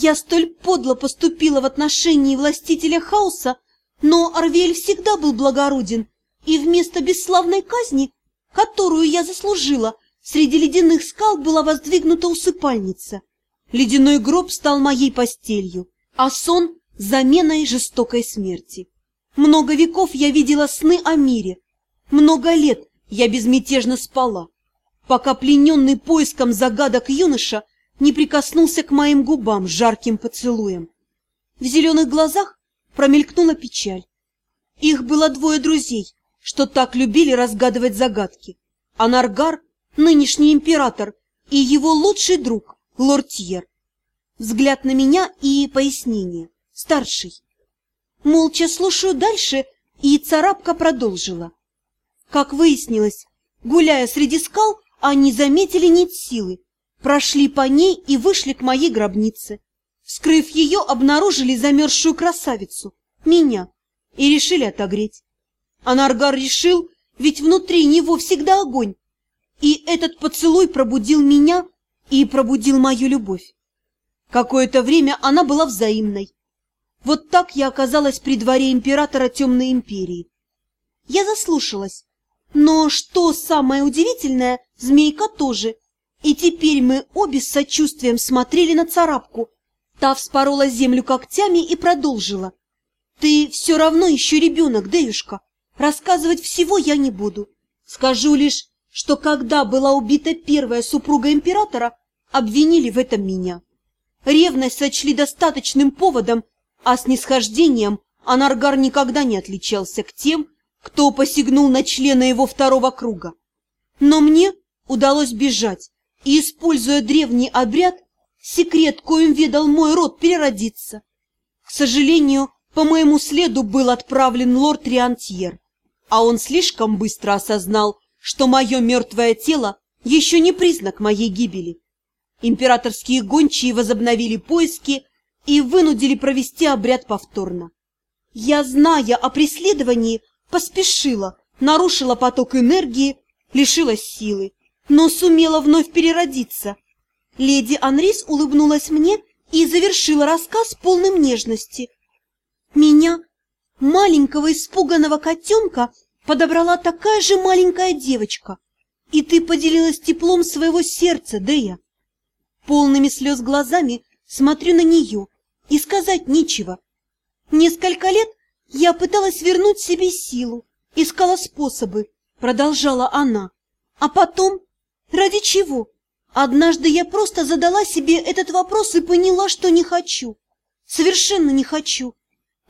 Я столь подло поступила в отношении властителя хаоса, но Арвель всегда был благороден, и вместо бесславной казни, которую я заслужила, среди ледяных скал была воздвигнута усыпальница. Ледяной гроб стал моей постелью, а сон — заменой жестокой смерти. Много веков я видела сны о мире, много лет я безмятежно спала, пока плененный поиском загадок юноша не прикоснулся к моим губам жарким поцелуем. В зеленых глазах промелькнула печаль. Их было двое друзей, что так любили разгадывать загадки. Анаргар, нынешний император, и его лучший друг, лорд. Взгляд на меня и пояснение. Старший. Молча слушаю дальше, и царапка продолжила. Как выяснилось, гуляя среди скал, они заметили нить силы, прошли по ней и вышли к моей гробнице. Вскрыв ее, обнаружили замерзшую красавицу, меня, и решили отогреть. Анаргар решил, ведь внутри него всегда огонь. И этот поцелуй пробудил меня и пробудил мою любовь. Какое-то время она была взаимной. Вот так я оказалась при дворе императора Темной Империи. Я заслушалась. Но что самое удивительное, змейка тоже – и теперь мы обе с сочувствием смотрели на царапку. Та вспорола землю когтями и продолжила. «Ты все равно еще ребенок, Дэюшка. Рассказывать всего я не буду. Скажу лишь, что когда была убита первая супруга императора, обвинили в этом меня. Ревность сочли достаточным поводом, а снисхождением Анаргар никогда не отличался к тем, кто посягнул на члена его второго круга. Но мне удалось бежать, и, используя древний обряд, секрет, коим ведал мой род, переродиться. К сожалению, по моему следу был отправлен лорд Риантьер, а он слишком быстро осознал, что мое мертвое тело еще не признак моей гибели. Императорские гончие возобновили поиски и вынудили провести обряд повторно. Я, зная о преследовании, поспешила, нарушила поток энергии, лишилась силы но сумела вновь переродиться. Леди Анрис улыбнулась мне и завершила рассказ полным нежности. Меня, маленького испуганного котенка, подобрала такая же маленькая девочка, и ты поделилась теплом своего сердца, Дея. Полными слез глазами смотрю на нее, и сказать нечего. Несколько лет я пыталась вернуть себе силу, искала способы, продолжала она, а потом Ради чего? Однажды я просто задала себе этот вопрос и поняла, что не хочу. Совершенно не хочу.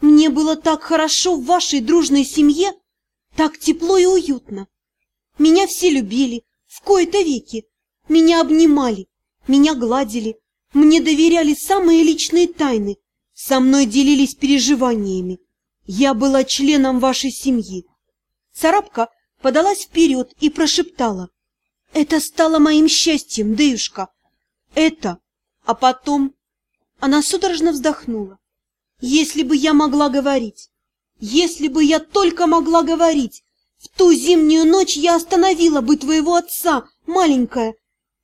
Мне было так хорошо в вашей дружной семье, так тепло и уютно. Меня все любили, в кои-то веки. Меня обнимали, меня гладили, мне доверяли самые личные тайны, со мной делились переживаниями. Я была членом вашей семьи. Царапка подалась вперед и прошептала. Это стало моим счастьем, Дэюшка. Это. А потом... Она судорожно вздохнула. Если бы я могла говорить, если бы я только могла говорить, в ту зимнюю ночь я остановила бы твоего отца, маленькая.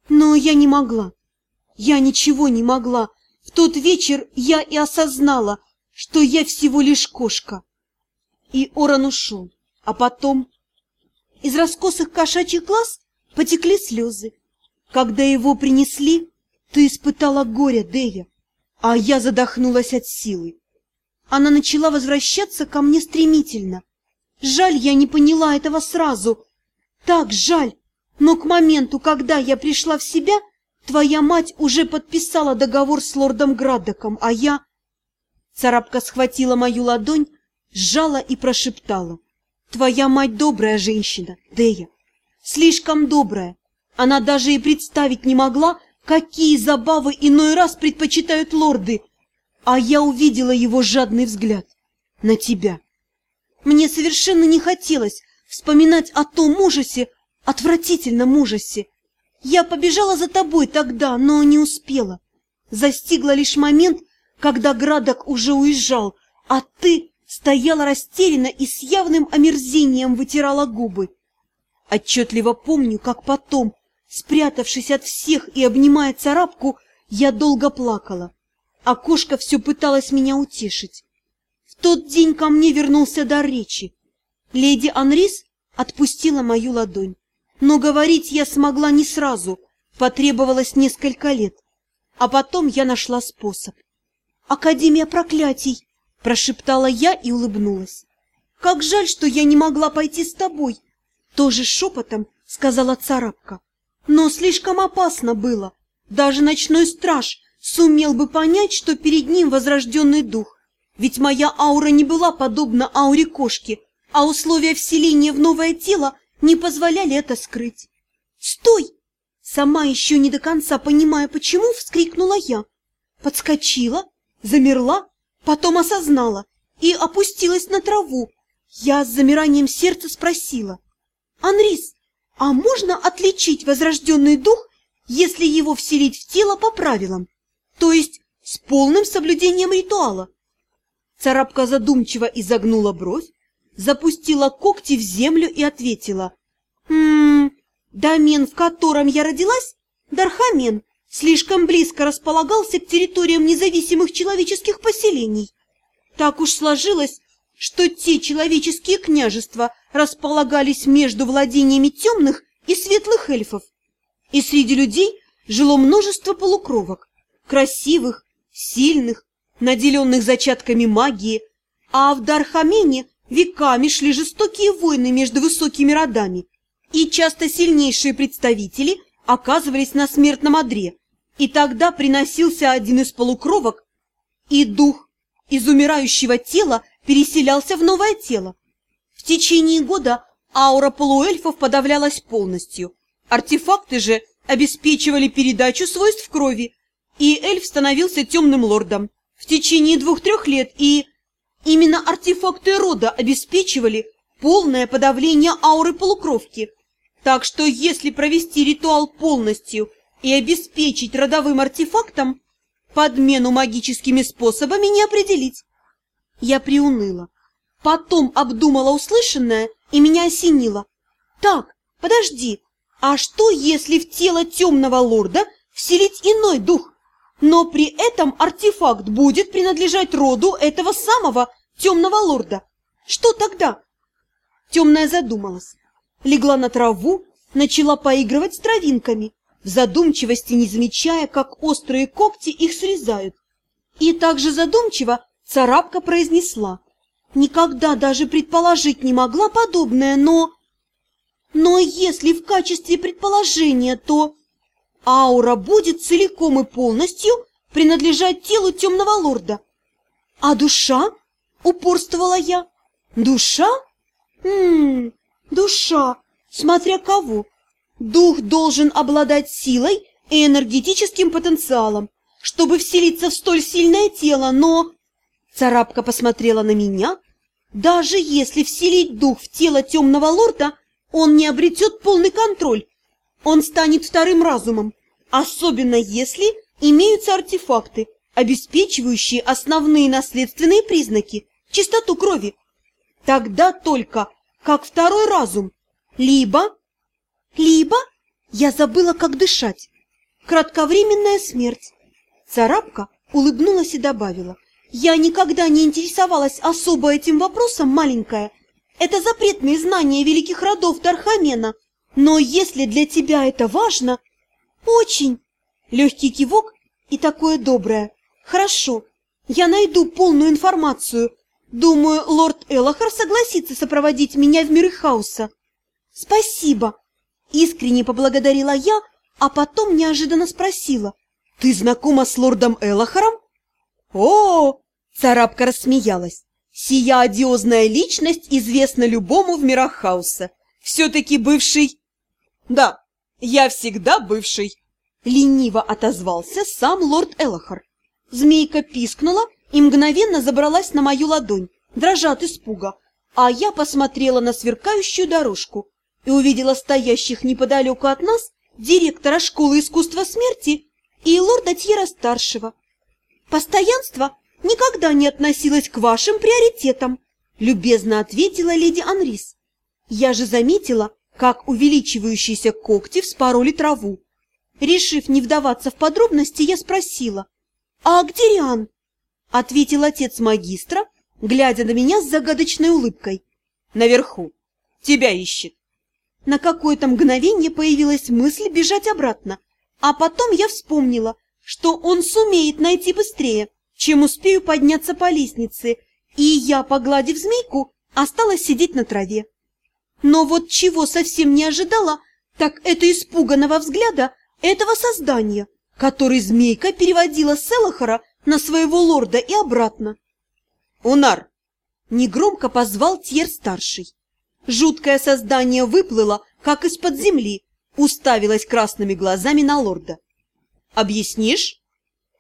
Но я не могла. Я ничего не могла. В тот вечер я и осознала, что я всего лишь кошка. И Оран ушел. А потом... Из раскосых кошачьих глаз потекли слезы. Когда его принесли, ты испытала горе, Дея, а я задохнулась от силы. Она начала возвращаться ко мне стремительно. Жаль, я не поняла этого сразу. Так жаль, но к моменту, когда я пришла в себя, твоя мать уже подписала договор с лордом Градоком, а я... Царапка схватила мою ладонь, сжала и прошептала. Твоя мать добрая женщина, Дея слишком добрая. Она даже и представить не могла, какие забавы иной раз предпочитают лорды. А я увидела его жадный взгляд на тебя. Мне совершенно не хотелось вспоминать о том ужасе, отвратительном ужасе. Я побежала за тобой тогда, но не успела. Застигла лишь момент, когда Градок уже уезжал, а ты стояла растерянно и с явным омерзением вытирала губы. Отчетливо помню, как потом, спрятавшись от всех и обнимая царапку, я долго плакала. а кошка все пыталась меня утешить. В тот день ко мне вернулся дар речи. Леди Анрис отпустила мою ладонь, но говорить я смогла не сразу, потребовалось несколько лет, а потом я нашла способ. «Академия проклятий!» – прошептала я и улыбнулась. «Как жаль, что я не могла пойти с тобой!» Тоже шепотом сказала царапка. «Но слишком опасно было. Даже ночной страж сумел бы понять, что перед ним возрожденный дух. Ведь моя аура не была подобна ауре кошки, а условия вселения в новое тело не позволяли это скрыть. «Стой!» Сама еще не до конца понимая, почему, вскрикнула я. Подскочила, замерла, потом осознала и опустилась на траву. Я с замиранием сердца спросила. «Анрис, а можно отличить возрожденный дух, если его вселить в тело по правилам?» то есть с полным соблюдением ритуала. Царапка задумчиво изогнула бровь, запустила когти в землю и ответила. «Ммм, домен, в котором я родилась, Дархамен, слишком близко располагался к территориям независимых человеческих поселений. Так уж сложилось, что те человеческие княжества располагались между владениями темных и светлых эльфов. И среди людей жило множество полукровок, красивых, сильных, наделенных зачатками магии, а в Дархамене веками шли жестокие войны между высокими родами, и часто сильнейшие представители оказывались на смертном одре, и тогда приносился один из полукровок, и дух из умирающего тела переселялся в новое тело. В течение года аура полуэльфов подавлялась полностью, артефакты же обеспечивали передачу свойств крови, и эльф становился темным лордом в течение двух-трех лет, и именно артефакты рода обеспечивали полное подавление ауры полукровки. Так что если провести ритуал полностью и обеспечить родовым артефактом, подмену магическими способами не определить. Я приуныла. Потом обдумала услышанное и меня осенило. Так, подожди, а что, если в тело темного лорда вселить иной дух? но при этом артефакт будет принадлежать роду этого самого темного лорда. Что тогда? Темная задумалась, легла на траву, начала поигрывать с травинками, в задумчивости не замечая, как острые когти их срезают. И также задумчиво царапка произнесла. Никогда даже предположить не могла подобное, но... Но если в качестве предположения, то аура будет целиком и полностью принадлежать телу темного лорда. А душа? Упорствовала я. Душа? Ммм, душа. Смотря кого. Дух должен обладать силой и энергетическим потенциалом, чтобы вселиться в столь сильное тело, но... Царапка посмотрела на меня. Даже если вселить дух в тело темного лорда, он не обретет полный контроль он станет вторым разумом, особенно если имеются артефакты, обеспечивающие основные наследственные признаки, чистоту крови. Тогда только как второй разум, либо... Либо я забыла, как дышать. Кратковременная смерть. Царапка улыбнулась и добавила. Я никогда не интересовалась особо этим вопросом, маленькая. Это запретные знания великих родов Тархамена. Но если для тебя это важно... Очень! Легкий кивок и такое доброе. Хорошо, я найду полную информацию. Думаю, лорд Элохар согласится сопроводить меня в миры хаоса. Спасибо! Искренне поблагодарила я, а потом неожиданно спросила. Ты знакома с лордом Элохаром? О, Царапка рассмеялась. Сия одиозная личность известна любому в мирах хаоса. Все-таки бывший «Да, я всегда бывший», — лениво отозвался сам лорд Элохар. Змейка пискнула и мгновенно забралась на мою ладонь, дрожа от испуга, а я посмотрела на сверкающую дорожку и увидела стоящих неподалеку от нас директора школы искусства смерти и лорда Тьера-старшего. «Постоянство никогда не относилось к вашим приоритетам», — любезно ответила леди Анрис. «Я же заметила, как увеличивающиеся когти вспороли траву. Решив не вдаваться в подробности, я спросила, «А где Риан?» — ответил отец магистра, глядя на меня с загадочной улыбкой. «Наверху. Тебя ищет». На какое-то мгновение появилась мысль бежать обратно, а потом я вспомнила, что он сумеет найти быстрее, чем успею подняться по лестнице, и я, погладив змейку, осталась сидеть на траве. Но вот чего совсем не ожидала, так это испуганного взгляда этого создания, который змейка переводила с Элохора на своего лорда и обратно. «Унар!» — негромко позвал Тьер-старший. Жуткое создание выплыло, как из-под земли, уставилось красными глазами на лорда. «Объяснишь?»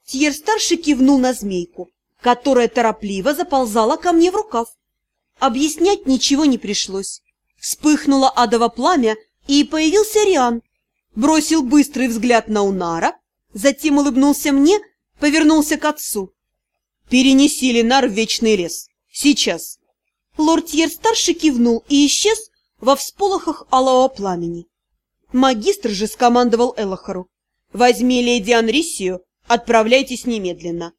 Тьер-старший кивнул на змейку, которая торопливо заползала ко мне в рукав. Объяснять ничего не пришлось. Вспыхнуло адово пламя, и появился Риан. Бросил быстрый взгляд на Унара, затем улыбнулся мне, повернулся к отцу. «Перенеси Ленар в Вечный лес. Сейчас!» Лорд Тьер-старший кивнул и исчез во всполохах алого пламени. Магистр же скомандовал Элохору. «Возьми леди Анрисию, отправляйтесь немедленно».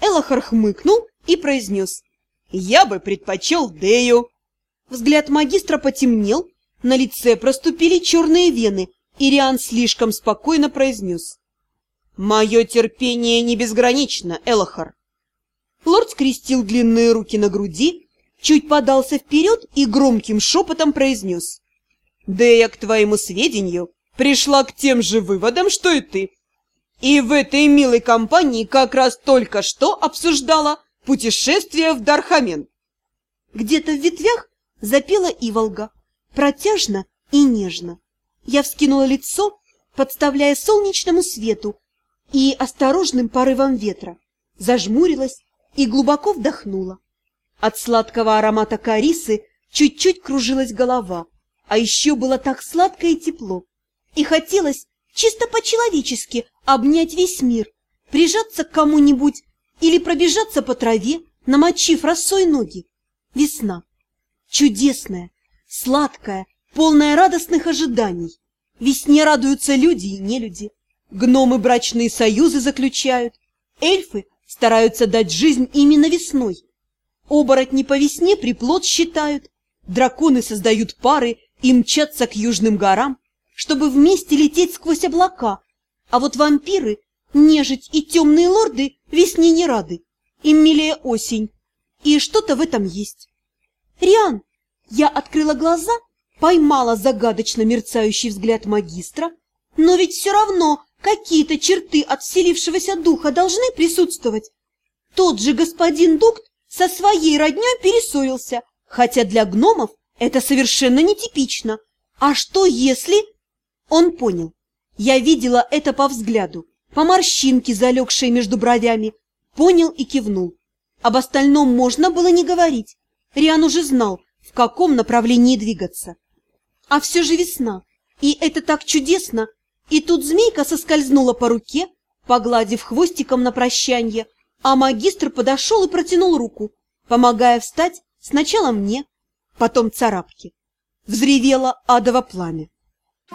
Элохор хмыкнул и произнес. «Я бы предпочел Дею». Взгляд магистра потемнел, на лице проступили черные вены, и Риан слишком спокойно произнес. «Мое терпение не безгранично, Элохор». Лорд скрестил длинные руки на груди, чуть подался вперед и громким шепотом произнес. Да я, к твоему сведению, пришла к тем же выводам, что и ты. И в этой милой компании как раз только что обсуждала путешествие в Дархамен. Где-то в ветвях запела Иволга, протяжно и нежно. Я вскинула лицо, подставляя солнечному свету и осторожным порывом ветра, зажмурилась и глубоко вдохнула. От сладкого аромата корисы чуть-чуть кружилась голова, а еще было так сладко и тепло. И хотелось чисто по-человечески обнять весь мир, прижаться к кому-нибудь или пробежаться по траве, намочив росой ноги. Весна. Чудесная, сладкая, полная радостных ожиданий. Весне радуются люди и нелюди. Гномы брачные союзы заключают. Эльфы стараются дать жизнь именно весной. Оборотни по весне приплод считают. Драконы создают пары и мчатся к южным горам, чтобы вместе лететь сквозь облака. А вот вампиры, нежить и темные лорды весне не рады. Им милее осень. И что-то в этом есть. Риан, я открыла глаза, поймала загадочно мерцающий взгляд магистра, но ведь все равно какие-то черты от вселившегося духа должны присутствовать. Тот же господин Дукт со своей родней перессорился, хотя для гномов это совершенно нетипично. А что если... Он понял. Я видела это по взгляду, по морщинке, залегшей между бровями. Понял и кивнул. Об остальном можно было не говорить. Риан уже знал, в каком направлении двигаться. А все же весна, и это так чудесно. И тут змейка соскользнула по руке, погладив хвостиком на прощанье, а магистр подошел и протянул руку, помогая встать сначала мне, потом царапки. Взревело адово пламя.